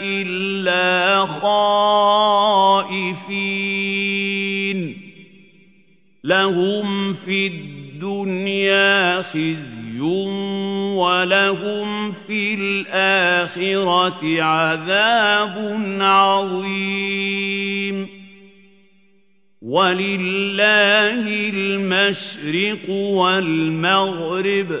إلا خائفين لهم في الدنيا خزي ولهم في الآخرة عذاب عظيم ولله المشرق والمغرب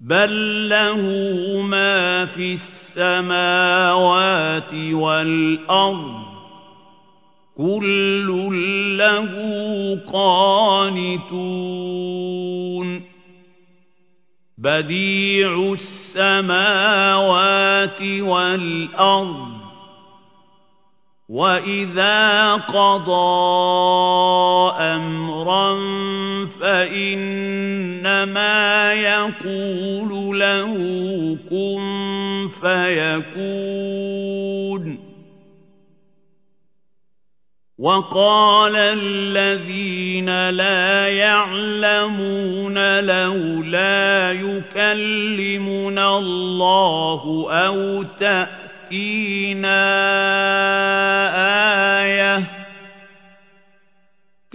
بل له ما في السماوات والأرض كل له قانتون بديع السماوات والأرض وإذا قضى أمرا فإنما يقول له كن فيكون. وقال الذين لا يعلمون لولا يكلمنا الله أو تأتي تأتينا